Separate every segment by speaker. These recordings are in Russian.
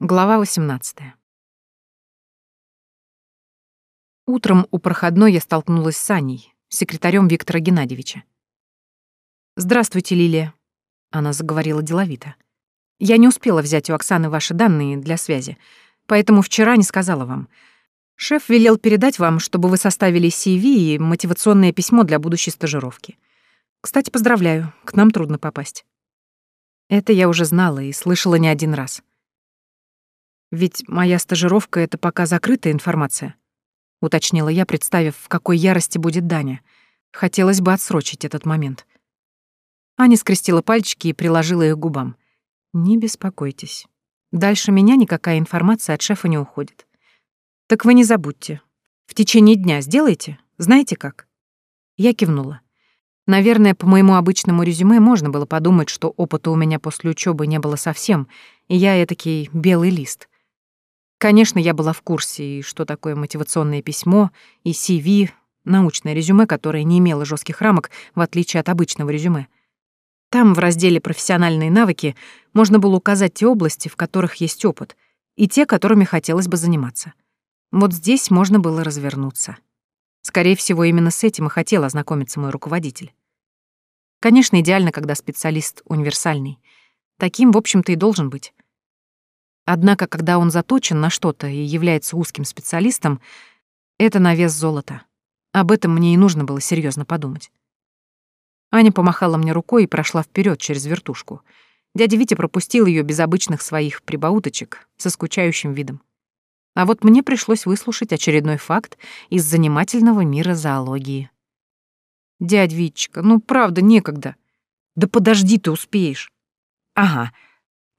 Speaker 1: Глава 18. Утром у проходной я столкнулась с Аней, секретарем Виктора Геннадьевича. «Здравствуйте, Лилия», — она заговорила деловито. «Я не успела взять у Оксаны ваши данные для связи, поэтому вчера не сказала вам. Шеф велел передать вам, чтобы вы составили CV и мотивационное письмо для будущей стажировки. Кстати, поздравляю, к нам трудно попасть». Это я уже знала и слышала не один раз. Ведь моя стажировка — это пока закрытая информация, — уточнила я, представив, в какой ярости будет Даня. Хотелось бы отсрочить этот момент. Аня скрестила пальчики и приложила их к губам. «Не беспокойтесь. Дальше меня никакая информация от шефа не уходит. Так вы не забудьте. В течение дня сделайте. Знаете как?» Я кивнула. Наверное, по моему обычному резюме можно было подумать, что опыта у меня после учебы не было совсем, и я этакий белый лист. Конечно, я была в курсе, и что такое мотивационное письмо, и CV, научное резюме, которое не имело жестких рамок, в отличие от обычного резюме. Там, в разделе «Профессиональные навыки», можно было указать те области, в которых есть опыт, и те, которыми хотелось бы заниматься. Вот здесь можно было развернуться. Скорее всего, именно с этим и хотел ознакомиться мой руководитель. Конечно, идеально, когда специалист универсальный. Таким, в общем-то, и должен быть. Однако, когда он заточен на что-то и является узким специалистом, это на вес золота. Об этом мне и нужно было серьезно подумать. Аня помахала мне рукой и прошла вперед через вертушку. Дядя Витя пропустил ее без обычных своих прибауточек, со скучающим видом. А вот мне пришлось выслушать очередной факт из занимательного мира зоологии. «Дядь Витечка, ну правда, некогда. Да подожди, ты успеешь». «Ага,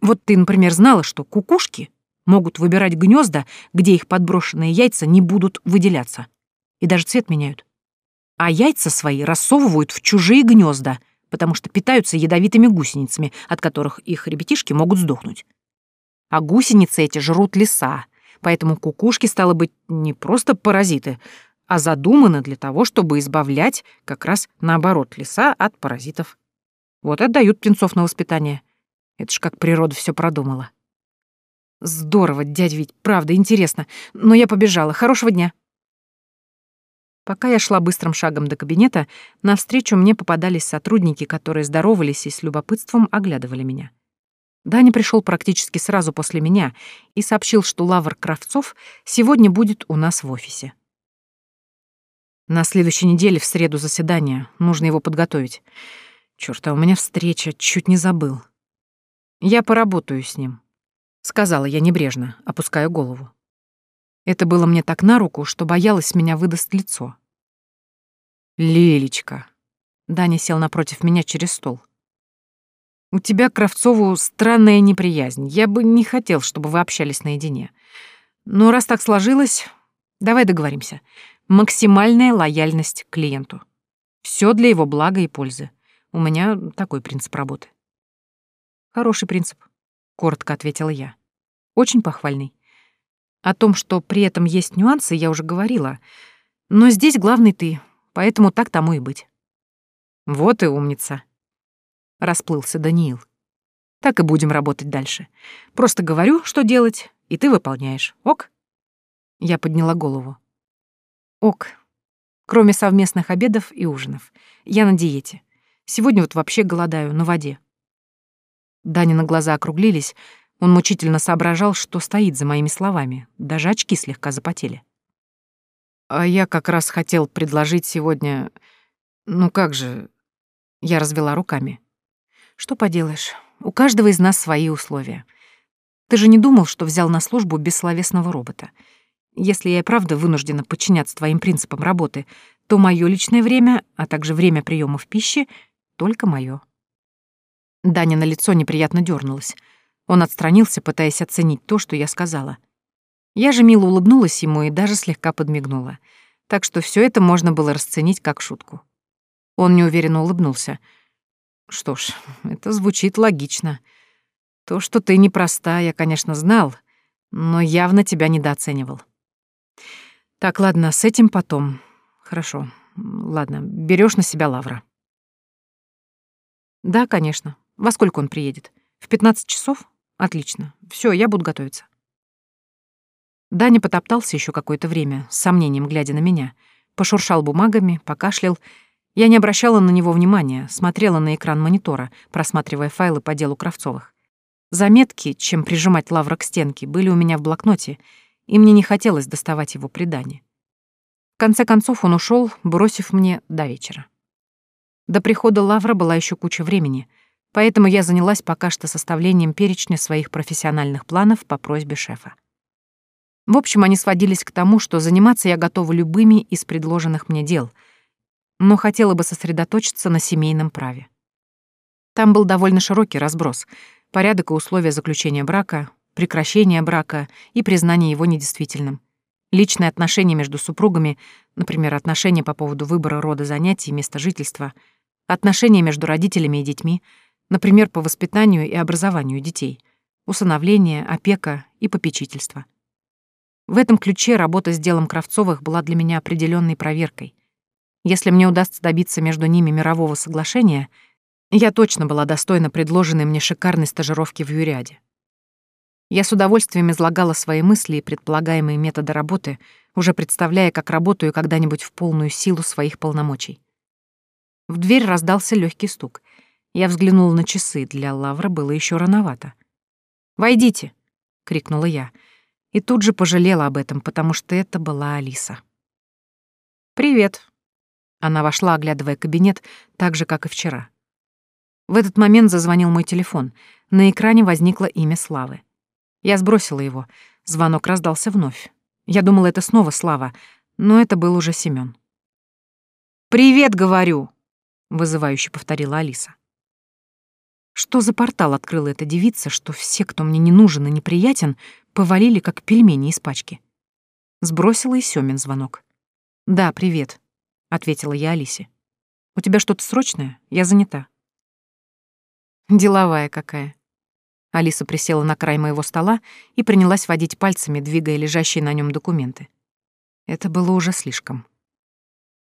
Speaker 1: вот ты, например, знала, что кукушки могут выбирать гнезда, где их подброшенные яйца не будут выделяться. И даже цвет меняют. А яйца свои рассовывают в чужие гнезда, потому что питаются ядовитыми гусеницами, от которых их ребятишки могут сдохнуть. А гусеницы эти жрут леса, поэтому кукушки, стало быть, не просто паразиты, а задуманы для того, чтобы избавлять как раз наоборот леса от паразитов. Вот отдают птенцов на воспитание. Это ж как природа все продумала. Здорово, дядь Вить, правда, интересно. Но я побежала. Хорошего дня. Пока я шла быстрым шагом до кабинета, навстречу мне попадались сотрудники, которые здоровались и с любопытством оглядывали меня. Даня пришел практически сразу после меня и сообщил, что Лавр Кравцов сегодня будет у нас в офисе. На следующей неделе в среду заседание, нужно его подготовить. Чёрт, а у меня встреча, чуть не забыл. «Я поработаю с ним», — сказала я небрежно, опуская голову. Это было мне так на руку, что боялась, меня выдаст лицо. «Лилечка», — Даня сел напротив меня через стол. «У тебя Кравцову странная неприязнь. Я бы не хотел, чтобы вы общались наедине. Но раз так сложилось, давай договоримся. Максимальная лояльность клиенту. Все для его блага и пользы. У меня такой принцип работы. Хороший принцип, коротко ответила я. Очень похвальный. О том, что при этом есть нюансы, я уже говорила. Но здесь главный ты, поэтому так тому и быть. Вот и умница. Расплылся Даниил. Так и будем работать дальше. Просто говорю, что делать, и ты выполняешь. Ок? Я подняла голову. Ок. Кроме совместных обедов и ужинов. Я на диете. Сегодня вот вообще голодаю, на воде. Данина глаза округлились, он мучительно соображал, что стоит за моими словами, даже очки слегка запотели. «А я как раз хотел предложить сегодня... Ну как же...» Я развела руками. «Что поделаешь, у каждого из нас свои условия. Ты же не думал, что взял на службу бессловесного робота. Если я и правда вынуждена подчиняться твоим принципам работы, то мое личное время, а также время приемов пищи — только мое. Даня на лицо неприятно дернулось. Он отстранился, пытаясь оценить то, что я сказала. Я же мило улыбнулась ему и даже слегка подмигнула. Так что все это можно было расценить как шутку. Он неуверенно улыбнулся. Что ж, это звучит логично. То, что ты непроста, я, конечно, знал, но явно тебя недооценивал. Так, ладно, с этим потом. Хорошо. Ладно, берешь на себя Лавра. Да, конечно. Во сколько он приедет? В 15 часов? Отлично. Все, я буду готовиться. Даня потоптался еще какое-то время, с сомнением глядя на меня. Пошуршал бумагами, покашлял. Я не обращала на него внимания, смотрела на экран монитора, просматривая файлы по делу Кравцовых. Заметки, чем прижимать Лавра к стенке, были у меня в блокноте, и мне не хотелось доставать его при Дане. В конце концов он ушел, бросив мне до вечера. До прихода Лавра была еще куча времени, поэтому я занялась пока что составлением перечня своих профессиональных планов по просьбе шефа. В общем, они сводились к тому, что заниматься я готова любыми из предложенных мне дел, но хотела бы сосредоточиться на семейном праве. Там был довольно широкий разброс — порядок и условия заключения брака, прекращения брака и признания его недействительным, личные отношения между супругами, например, отношения по поводу выбора рода занятий и места жительства, отношения между родителями и детьми, например, по воспитанию и образованию детей, усыновление, опека и попечительство. В этом ключе работа с делом Кравцовых была для меня определенной проверкой. Если мне удастся добиться между ними мирового соглашения — я точно была достойна предложенной мне шикарной стажировки в Юряде. Я с удовольствием излагала свои мысли и предполагаемые методы работы, уже представляя, как работаю когда-нибудь в полную силу своих полномочий. В дверь раздался легкий стук. Я взглянула на часы, для Лавра было еще рановато. «Войдите!» — крикнула я. И тут же пожалела об этом, потому что это была Алиса. «Привет!» Она вошла, оглядывая кабинет, так же, как и вчера. В этот момент зазвонил мой телефон. На экране возникло имя Славы. Я сбросила его. Звонок раздался вновь. Я думала, это снова Слава, но это был уже Семён. «Привет, говорю!» — вызывающе повторила Алиса. Что за портал открыла эта девица, что все, кто мне не нужен и неприятен, повалили, как пельмени из пачки? Сбросила и Сёмин звонок. «Да, привет», — ответила я Алисе. «У тебя что-то срочное? Я занята». Деловая какая. Алиса присела на край моего стола и принялась водить пальцами, двигая лежащие на нем документы. Это было уже слишком.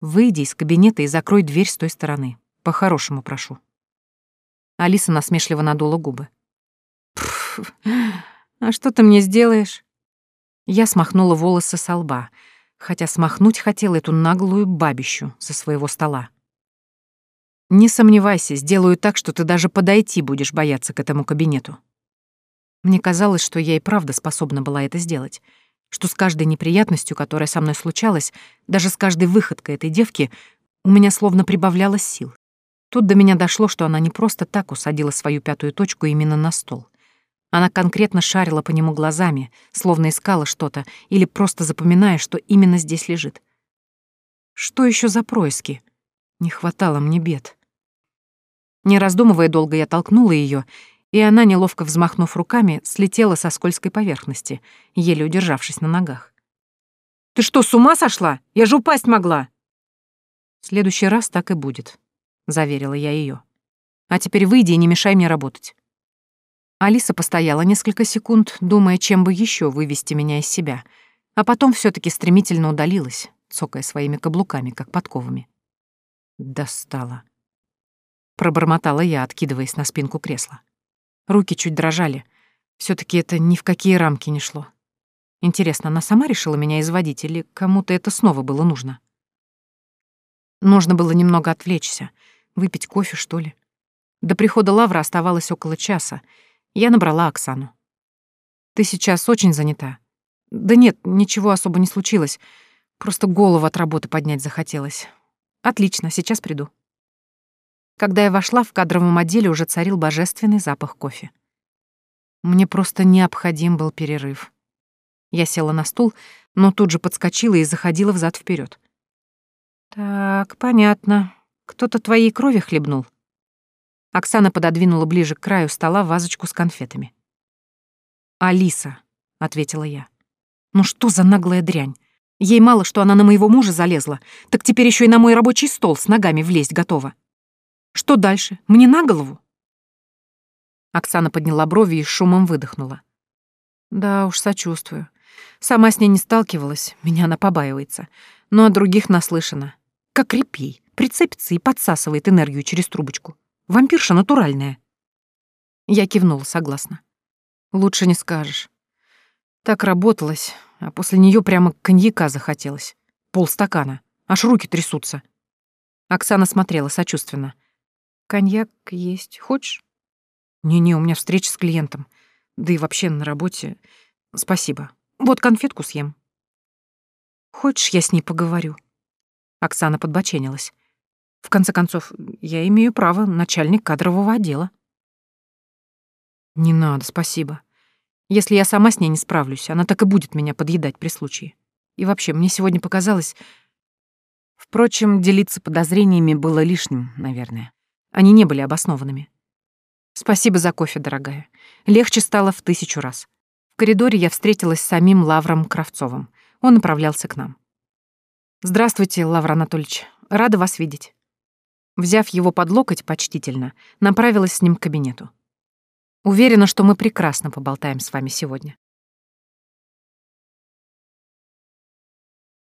Speaker 1: Выйди из кабинета и закрой дверь с той стороны. По-хорошему прошу. Алиса насмешливо надула губы. Пф, а что ты мне сделаешь? Я смахнула волосы со лба, хотя смахнуть хотела эту наглую бабищу со своего стола. Не сомневайся, сделаю так, что ты даже подойти будешь бояться к этому кабинету. Мне казалось, что я и правда способна была это сделать, что с каждой неприятностью, которая со мной случалась, даже с каждой выходкой этой девки, у меня словно прибавлялось сил. Тут до меня дошло, что она не просто так усадила свою пятую точку именно на стол. Она конкретно шарила по нему глазами, словно искала что-то или просто запоминая, что именно здесь лежит. Что еще за происки? Не хватало мне бед. Не раздумывая долго, я толкнула ее, и она, неловко взмахнув руками, слетела со скользкой поверхности, еле удержавшись на ногах. «Ты что, с ума сошла? Я же упасть могла!» «В следующий раз так и будет», — заверила я ее. «А теперь выйди и не мешай мне работать». Алиса постояла несколько секунд, думая, чем бы еще вывести меня из себя, а потом все таки стремительно удалилась, цокая своими каблуками, как подковами. Достала. Пробормотала я, откидываясь на спинку кресла. Руки чуть дрожали. все таки это ни в какие рамки не шло. Интересно, она сама решила меня изводить или кому-то это снова было нужно? Нужно было немного отвлечься, выпить кофе, что ли. До прихода Лавра оставалось около часа. Я набрала Оксану. «Ты сейчас очень занята?» «Да нет, ничего особо не случилось. Просто голову от работы поднять захотелось. Отлично, сейчас приду». Когда я вошла, в кадровом отделе уже царил божественный запах кофе. Мне просто необходим был перерыв. Я села на стул, но тут же подскочила и заходила взад вперед. «Так, понятно. Кто-то твоей крови хлебнул?» Оксана пододвинула ближе к краю стола вазочку с конфетами. «Алиса», — ответила я. «Ну что за наглая дрянь? Ей мало, что она на моего мужа залезла, так теперь еще и на мой рабочий стол с ногами влезть готова». Что дальше? Мне на голову?» Оксана подняла брови и шумом выдохнула. «Да уж, сочувствую. Сама с ней не сталкивалась, меня она побаивается. Но о других наслышана. Как репей, прицепится и подсасывает энергию через трубочку. Вампирша натуральная». Я кивнула согласно. Лучше не скажешь. Так работалось, а после нее прямо коньяка захотелось. Полстакана. Аж руки трясутся. Оксана смотрела сочувственно. «Коньяк есть. Хочешь?» «Не-не, у меня встреча с клиентом. Да и вообще на работе. Спасибо. Вот конфетку съем». «Хочешь, я с ней поговорю?» Оксана подбоченилась. «В конце концов, я имею право, начальник кадрового отдела». «Не надо, спасибо. Если я сама с ней не справлюсь, она так и будет меня подъедать при случае. И вообще, мне сегодня показалось... Впрочем, делиться подозрениями было лишним, наверное. Они не были обоснованными. Спасибо за кофе, дорогая. Легче стало в тысячу раз. В коридоре я встретилась с самим Лавром Кравцовым. Он направлялся к нам. «Здравствуйте, Лавр Анатольевич. Рада вас видеть». Взяв его под локоть почтительно, направилась с ним к кабинету. Уверена, что мы прекрасно поболтаем с вами сегодня.